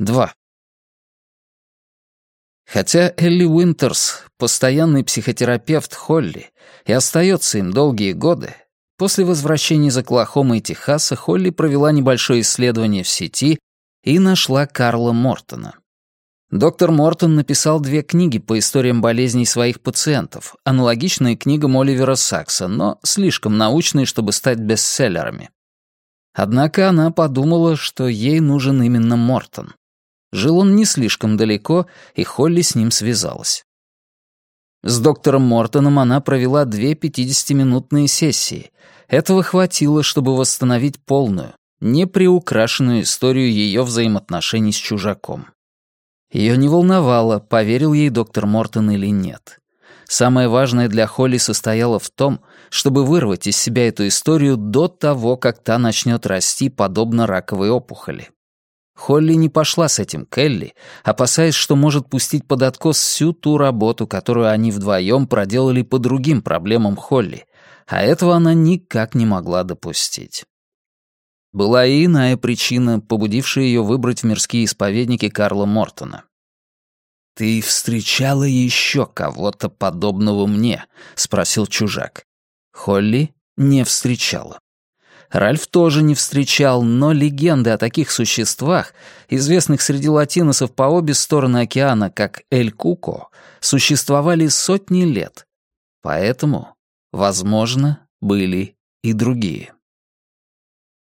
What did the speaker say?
2. Хотя Элли Уинтерс — постоянный психотерапевт Холли и остается им долгие годы, после возвращения из Оклахомы и Техаса Холли провела небольшое исследование в сети и нашла Карла Мортона. Доктор Мортон написал две книги по историям болезней своих пациентов, аналогичные книгам Оливера Сакса, но слишком научные, чтобы стать бестселлерами. Однако она подумала, что ей нужен именно Мортон. Жил он не слишком далеко, и Холли с ним связалась. С доктором Мортоном она провела две 50-минутные сессии. Этого хватило, чтобы восстановить полную, неприукрашенную историю ее взаимоотношений с чужаком. Ее не волновало, поверил ей доктор Мортон или нет. Самое важное для Холли состояло в том, чтобы вырвать из себя эту историю до того, как та начнет расти подобно раковой опухоли. Холли не пошла с этим к Элли, опасаясь, что может пустить под откос всю ту работу, которую они вдвоем проделали по другим проблемам Холли, а этого она никак не могла допустить. Была и иная причина, побудившая ее выбрать в мирские исповедники Карла Мортона. «Ты встречала еще кого-то подобного мне?» — спросил чужак. Холли не встречала. Ральф тоже не встречал, но легенды о таких существах, известных среди латиносов по обе стороны океана, как Эль Куко, существовали сотни лет. Поэтому, возможно, были и другие.